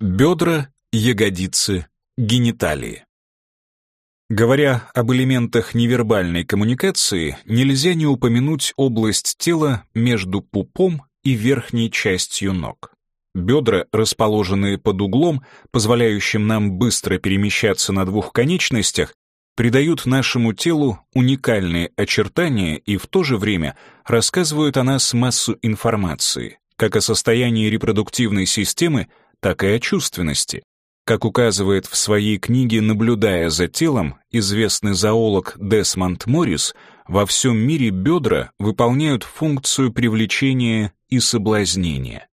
Бедра, ягодицы, гениталии. Говоря об элементах невербальной коммуникации, нельзя не упомянуть область тела между пупом и верхней частью ног. Бедра, расположенные под углом, позволяющим нам быстро перемещаться на двух конечностях, придают нашему телу уникальные очертания и в то же время рассказывают о нас массу информации, как о состоянии репродуктивной системы, так и о чувственности. Как указывает в своей книге «Наблюдая за телом» известный зоолог Десмонд Моррис, во всем мире бедра выполняют функцию привлечения и соблазнения.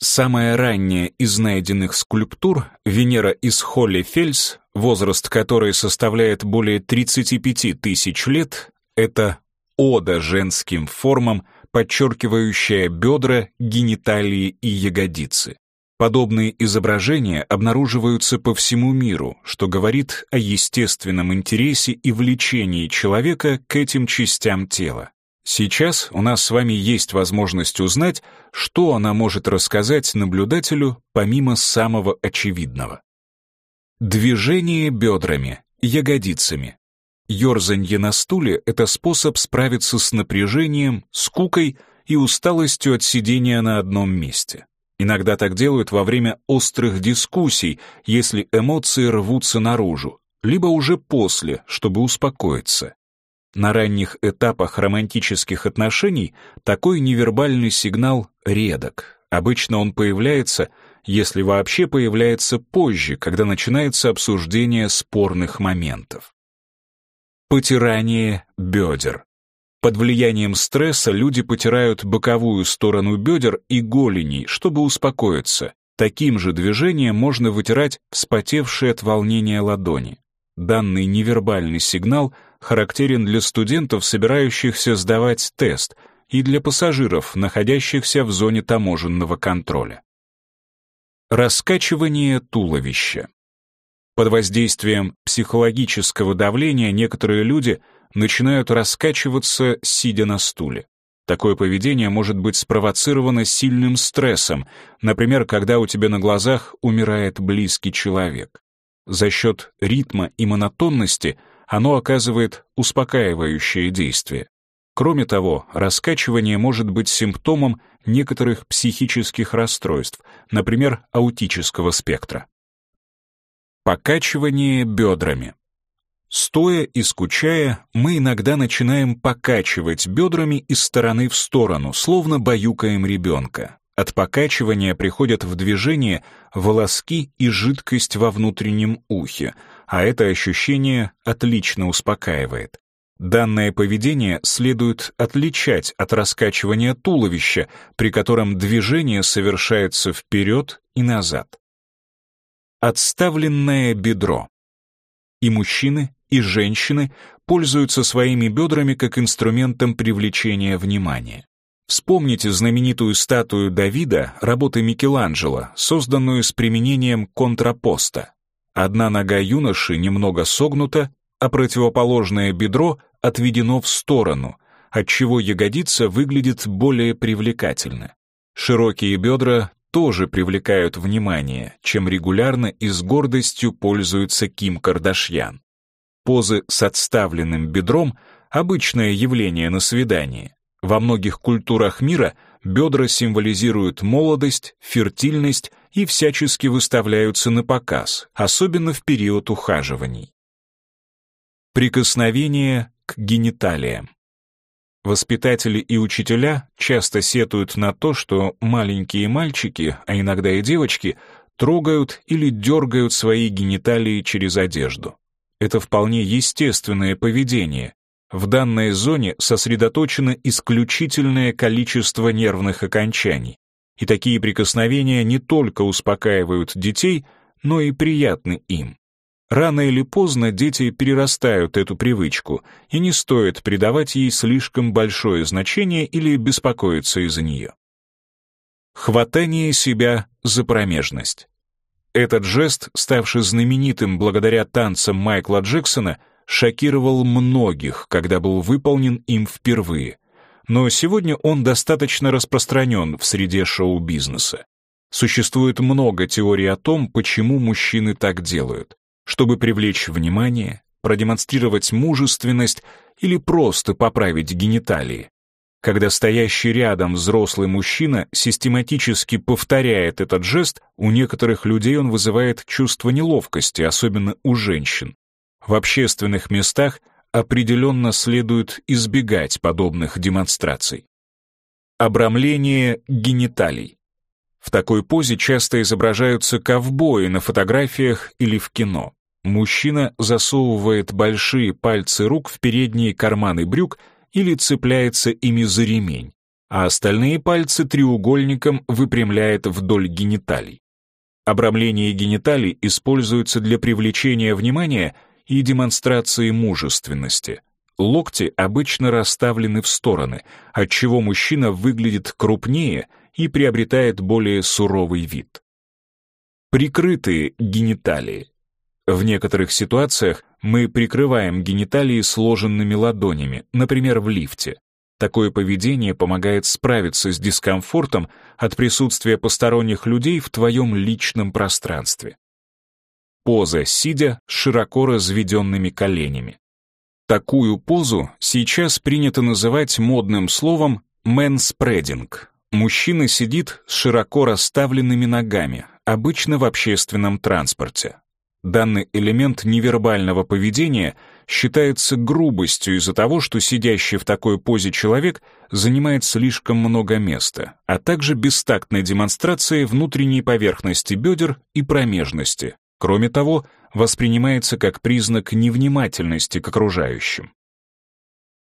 Самая ранняя из найденных скульптур, Венера из Холли-Фельс, возраст которой составляет более 35 тысяч лет, это ода женским формам, подчеркивающая бедра, гениталии и ягодицы. Подобные изображения обнаруживаются по всему миру, что говорит о естественном интересе и влечении человека к этим частям тела. Сейчас у нас с вами есть возможность узнать, что она может рассказать наблюдателю помимо самого очевидного. Движение бедрами, ягодицами. Ёрзанье на стуле — это способ справиться с напряжением, скукой и усталостью от сидения на одном месте. Иногда так делают во время острых дискуссий, если эмоции рвутся наружу, либо уже после, чтобы успокоиться. На ранних этапах романтических отношений такой невербальный сигнал редок. Обычно он появляется, если вообще появляется позже, когда начинается обсуждение спорных моментов. Потирание бедер. Под влиянием стресса люди потирают боковую сторону бедер и голеней, чтобы успокоиться. Таким же движением можно вытирать вспотевшие от волнения ладони. Данный невербальный сигнал — характерен для студентов, собирающихся сдавать тест, и для пассажиров, находящихся в зоне таможенного контроля. Раскачивание туловища. Под воздействием психологического давления некоторые люди начинают раскачиваться, сидя на стуле. Такое поведение может быть спровоцировано сильным стрессом, например, когда у тебя на глазах умирает близкий человек. За счет ритма и монотонности – оно оказывает успокаивающее действие. Кроме того, раскачивание может быть симптомом некоторых психических расстройств, например, аутического спектра. Покачивание бедрами. Стоя и скучая, мы иногда начинаем покачивать бедрами из стороны в сторону, словно баюкаем ребенка. От покачивания приходят в движение волоски и жидкость во внутреннем ухе, а это ощущение отлично успокаивает. Данное поведение следует отличать от раскачивания туловища, при котором движение совершается вперед и назад. Отставленное бедро. И мужчины, и женщины пользуются своими бедрами как инструментом привлечения внимания. Вспомните знаменитую статую Давида работы Микеланджело, созданную с применением контрапоста. Одна нога юноши немного согнута, а противоположное бедро отведено в сторону, отчего ягодица выглядит более привлекательно. Широкие бедра тоже привлекают внимание, чем регулярно и с гордостью пользуется Ким Кардашьян. Позы с отставленным бедром — обычное явление на свидании. Во многих культурах мира бедра символизируют молодость, фертильность и всячески выставляются на показ, особенно в период ухаживаний. Прикосновение к гениталиям. Воспитатели и учителя часто сетуют на то, что маленькие мальчики, а иногда и девочки, трогают или дергают свои гениталии через одежду. Это вполне естественное поведение. В данной зоне сосредоточено исключительное количество нервных окончаний, и такие прикосновения не только успокаивают детей, но и приятны им. Рано или поздно дети перерастают эту привычку, и не стоит придавать ей слишком большое значение или беспокоиться из-за нее. Хватание себя за промежность. Этот жест, ставший знаменитым благодаря танцам Майкла Джексона, шокировал многих, когда был выполнен им впервые но сегодня он достаточно распространен в среде шоу-бизнеса. Существует много теорий о том, почему мужчины так делают. Чтобы привлечь внимание, продемонстрировать мужественность или просто поправить гениталии. Когда стоящий рядом взрослый мужчина систематически повторяет этот жест, у некоторых людей он вызывает чувство неловкости, особенно у женщин. В общественных местах определенно следует избегать подобных демонстраций. Обрамление гениталий. В такой позе часто изображаются ковбои на фотографиях или в кино. Мужчина засовывает большие пальцы рук в передние карманы брюк или цепляется ими за ремень, а остальные пальцы треугольником выпрямляет вдоль гениталий. Обрамление гениталий используется для привлечения внимания и демонстрации мужественности. Локти обычно расставлены в стороны, отчего мужчина выглядит крупнее и приобретает более суровый вид. Прикрытые гениталии. В некоторых ситуациях мы прикрываем гениталии сложенными ладонями, например, в лифте. Такое поведение помогает справиться с дискомфортом от присутствия посторонних людей в твоем личном пространстве. Поза сидя с широко разведенными коленями. Такую позу сейчас принято называть модным словом «мэнспрединг». Мужчина сидит с широко расставленными ногами, обычно в общественном транспорте. Данный элемент невербального поведения считается грубостью из-за того, что сидящий в такой позе человек занимает слишком много места, а также бестактной демонстрацией внутренней поверхности бедер и промежности. Кроме того, воспринимается как признак невнимательности к окружающим.